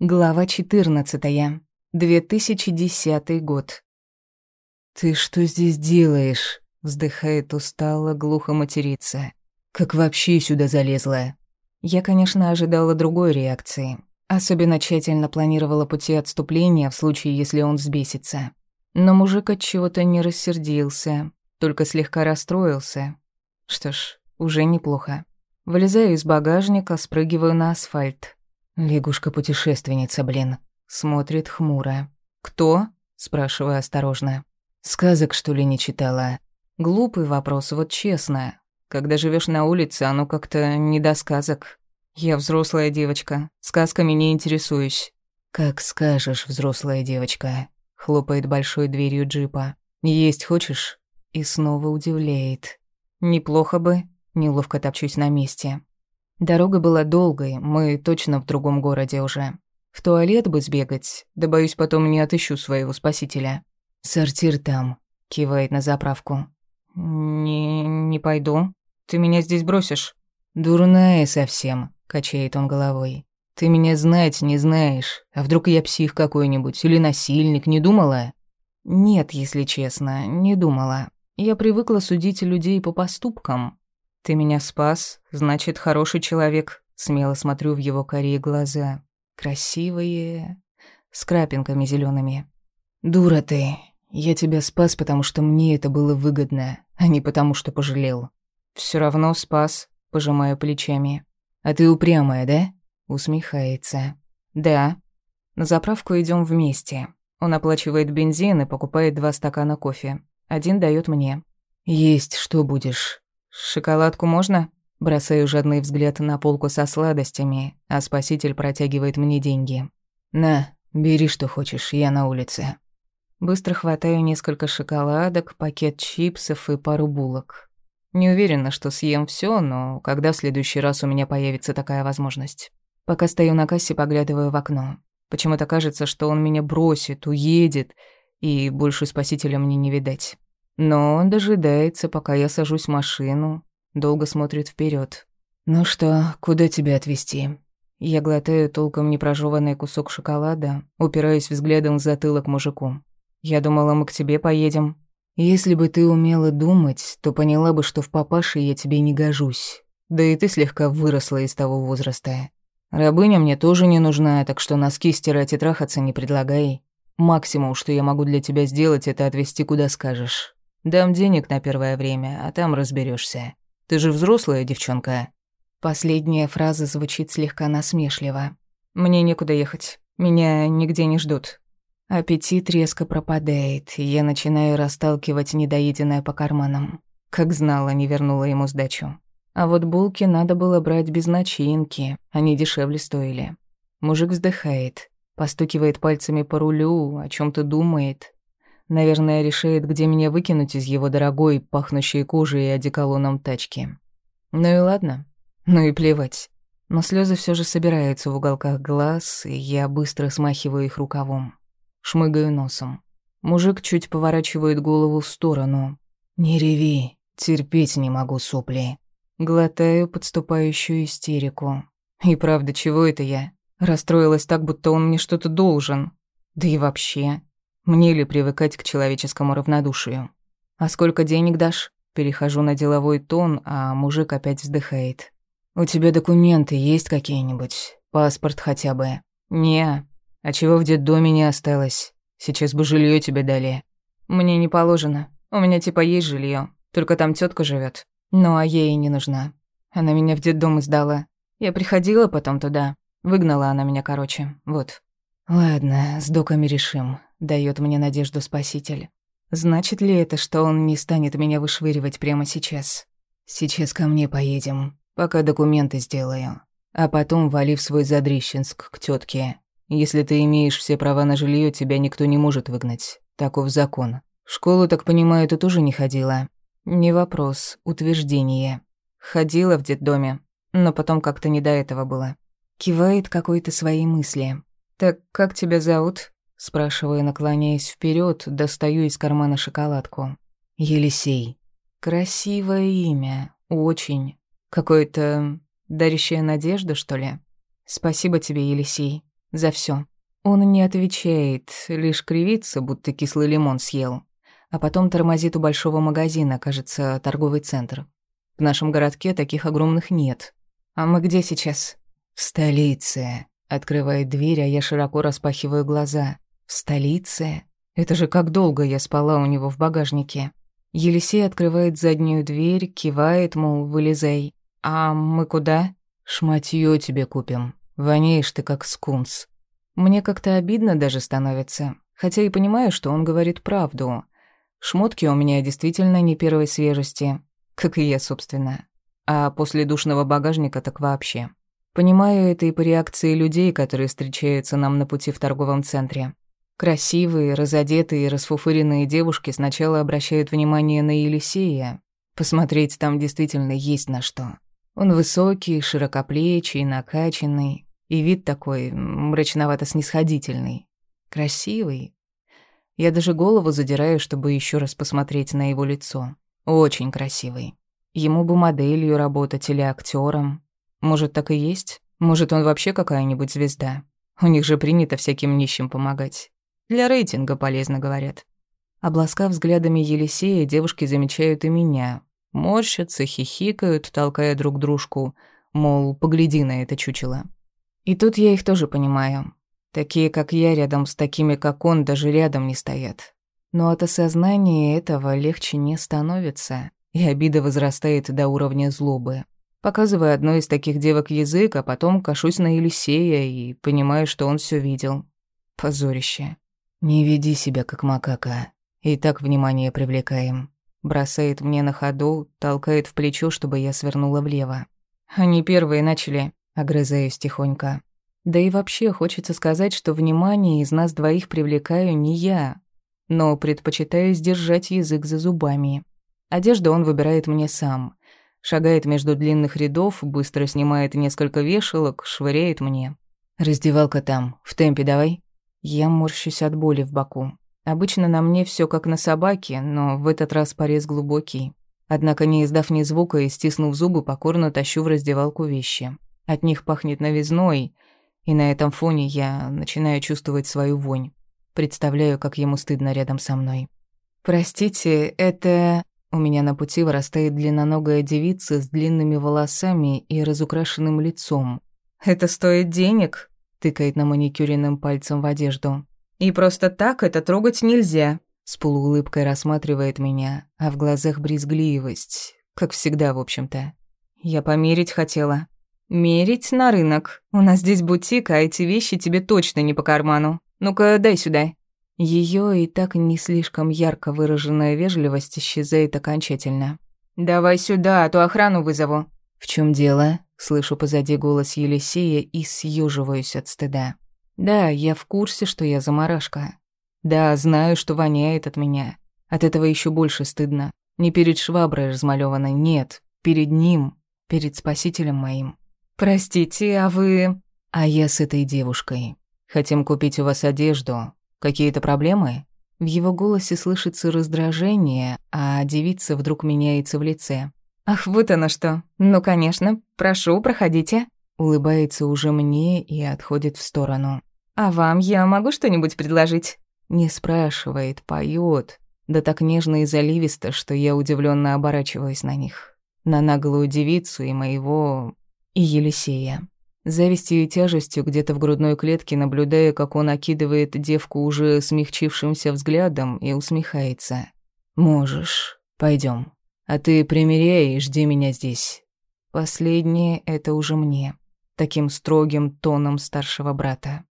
Глава 14. 2010 год. «Ты что здесь делаешь?» — вздыхает устало, глухо матерится. «Как вообще сюда залезла?» Я, конечно, ожидала другой реакции. Особенно тщательно планировала пути отступления в случае, если он взбесится. Но мужик от чего-то не рассердился, только слегка расстроился. Что ж, уже неплохо. Вылезаю из багажника, спрыгиваю на асфальт. Лягушка-путешественница, блин. Смотрит хмуро. «Кто?» — спрашиваю осторожно. «Сказок, что ли, не читала?» Глупый вопрос, вот честно. Когда живешь на улице, оно как-то не до сказок. Я взрослая девочка, сказками не интересуюсь. «Как скажешь, взрослая девочка», — хлопает большой дверью джипа. «Есть хочешь?» И снова удивляет. «Неплохо бы», — неловко топчусь на месте. Дорога была долгой, мы точно в другом городе уже. В туалет бы сбегать, да боюсь, потом не отыщу своего спасителя. «Сортир там», — кивает на заправку. «Не... не пойду. Ты меня здесь бросишь?» «Дурная совсем», — качает он головой. «Ты меня знать не знаешь. А вдруг я псих какой-нибудь или насильник, не думала?» «Нет, если честно, не думала. Я привыкла судить людей по поступкам. «Ты меня спас, значит, хороший человек». Смело смотрю в его карие глаза. Красивые, с крапинками зелеными. «Дура ты. Я тебя спас, потому что мне это было выгодно, а не потому что пожалел». Все равно спас», — пожимаю плечами. «А ты упрямая, да?» — усмехается. «Да». На заправку идем вместе. Он оплачивает бензин и покупает два стакана кофе. Один дает мне. «Есть что будешь?» «Шоколадку можно?» Бросаю жадный взгляд на полку со сладостями, а спаситель протягивает мне деньги. «На, бери что хочешь, я на улице». Быстро хватаю несколько шоколадок, пакет чипсов и пару булок. Не уверена, что съем все, но когда в следующий раз у меня появится такая возможность? Пока стою на кассе, поглядываю в окно. Почему-то кажется, что он меня бросит, уедет, и больше спасителя мне не видать. Но он дожидается, пока я сажусь в машину, долго смотрит вперед. «Ну что, куда тебя отвезти?» Я глотаю толком непрожеванный кусок шоколада, упираюсь взглядом в затылок мужику. «Я думала, мы к тебе поедем». «Если бы ты умела думать, то поняла бы, что в папаше я тебе не гожусь. Да и ты слегка выросла из того возраста. Рабыня мне тоже не нужна, так что носки стирать и трахаться не предлагай. Максимум, что я могу для тебя сделать, это отвезти куда скажешь». Дам денег на первое время, а там разберешься. Ты же взрослая девчонка». Последняя фраза звучит слегка насмешливо. «Мне некуда ехать. Меня нигде не ждут». Аппетит резко пропадает, и я начинаю расталкивать недоеденное по карманам. Как знала, не вернула ему сдачу. А вот булки надо было брать без начинки, они дешевле стоили. Мужик вздыхает, постукивает пальцами по рулю, о чем то думает, Наверное, решает, где меня выкинуть из его дорогой, пахнущей кожей и одеколоном тачки. Ну и ладно. Ну и плевать. Но слезы все же собираются в уголках глаз, и я быстро смахиваю их рукавом. Шмыгаю носом. Мужик чуть поворачивает голову в сторону. «Не реви, терпеть не могу сопли». Глотаю подступающую истерику. И правда, чего это я? Расстроилась так, будто он мне что-то должен. Да и вообще, мне ли привыкать к человеческому равнодушию? А сколько денег дашь? Перехожу на деловой тон, а мужик опять вздыхает. У тебя документы есть какие-нибудь? Паспорт хотя бы? Не. А чего в детдоме не осталось? Сейчас бы жилье тебе дали. Мне не положено. У меня типа есть жилье, только там тетка живет. Ну а ей не нужна. Она меня в детдом сдала. Я приходила потом туда. Выгнала она меня, короче. Вот. Ладно, с доками решим дает мне надежду спаситель. Значит ли это, что он не станет меня вышвыривать прямо сейчас? Сейчас ко мне поедем, пока документы сделаю. А потом вали в свой Задрищенск к тетке. Если ты имеешь все права на жилье, тебя никто не может выгнать. Таков закон. В школу, так понимаю, ты тоже не ходила? Не вопрос, утверждение. Ходила в детдоме, но потом как-то не до этого было. Кивает какой-то своей мысли. «Так как тебя зовут?» Спрашиваю, наклоняясь вперед, достаю из кармана шоколадку. Елисей. Красивое имя. Очень. Какое-то дарящее надежду, что ли? Спасибо тебе, Елисей. За все. Он не отвечает, лишь кривится, будто кислый лимон съел. А потом тормозит у большого магазина, кажется, торговый центр. В нашем городке таких огромных нет. А мы где сейчас? В столице. Открывает дверь, а я широко распахиваю глаза. Столице? Это же как долго я спала у него в багажнике. Елисей открывает заднюю дверь, кивает, мол, вылезай. А мы куда? Шматьё тебе купим. Воняешь ты как скунс. Мне как-то обидно даже становится, хотя и понимаю, что он говорит правду. Шмотки у меня действительно не первой свежести, как и я, собственно. А после душного багажника так вообще. Понимаю это и по реакции людей, которые встречаются нам на пути в торговом центре. Красивые, разодетые, расфуфыренные девушки сначала обращают внимание на Елисея. Посмотреть там действительно есть на что. Он высокий, широкоплечий, накачанный, и вид такой мрачновато-снисходительный. Красивый. Я даже голову задираю, чтобы еще раз посмотреть на его лицо. Очень красивый. Ему бы моделью работать или актером. Может, так и есть? Может, он вообще какая-нибудь звезда? У них же принято всяким нищим помогать. Для рейтинга полезно, говорят. Обласкав взглядами Елисея, девушки замечают и меня. Морщатся, хихикают, толкая друг дружку, мол, погляди на это чучело. И тут я их тоже понимаю. Такие, как я, рядом с такими, как он, даже рядом не стоят. Но от осознания этого легче не становится, и обида возрастает до уровня злобы. Показываю одной из таких девок язык, а потом кашусь на Елисея и понимаю, что он все видел. Позорище. Не веди себя как макака. И так внимание привлекаем. Бросает мне на ходу, толкает в плечо, чтобы я свернула влево. Они первые начали, огрызаюсь тихонько. Да и вообще хочется сказать, что внимание из нас двоих привлекаю не я, но предпочитаю сдержать язык за зубами. Одежду он выбирает мне сам шагает между длинных рядов, быстро снимает несколько вешалок, швыряет мне. «Раздевалка там, в темпе давай». Я морщусь от боли в боку. Обычно на мне все как на собаке, но в этот раз порез глубокий. Однако, не издав ни звука и стиснув зубы, покорно тащу в раздевалку вещи. От них пахнет новизной, и на этом фоне я начинаю чувствовать свою вонь. Представляю, как ему стыдно рядом со мной. «Простите, это...» У меня на пути вырастает длинноногая девица с длинными волосами и разукрашенным лицом. «Это стоит денег?» — тыкает на маникюренным пальцем в одежду. «И просто так это трогать нельзя», — с полуулыбкой рассматривает меня, а в глазах брезгливость, как всегда, в общем-то. «Я померить хотела». «Мерить на рынок. У нас здесь бутик, а эти вещи тебе точно не по карману. Ну-ка, дай сюда». Ее и так не слишком ярко выраженная вежливость исчезает окончательно. «Давай сюда, а то охрану вызову». «В чем дело?» Слышу позади голос Елисея и съеживаюсь от стыда. «Да, я в курсе, что я заморашка. Да, знаю, что воняет от меня. От этого еще больше стыдно. Не перед шваброй размалёванной, нет. Перед ним, перед спасителем моим. Простите, а вы...» «А я с этой девушкой. Хотим купить у вас одежду, Какие-то проблемы? В его голосе слышится раздражение, а девица вдруг меняется в лице. «Ах, вот оно что! Ну, конечно, прошу, проходите!» Улыбается уже мне и отходит в сторону. «А вам я могу что-нибудь предложить?» Не спрашивает, поет. Да так нежно и заливисто, что я удивленно оборачиваюсь на них. На наглую девицу и моего... и Елисея завистью и тяжестью где-то в грудной клетке, наблюдая, как он окидывает девку уже смягчившимся взглядом и усмехается. «Можешь. пойдем. А ты примеряй и жди меня здесь». Последнее — это уже мне, таким строгим тоном старшего брата.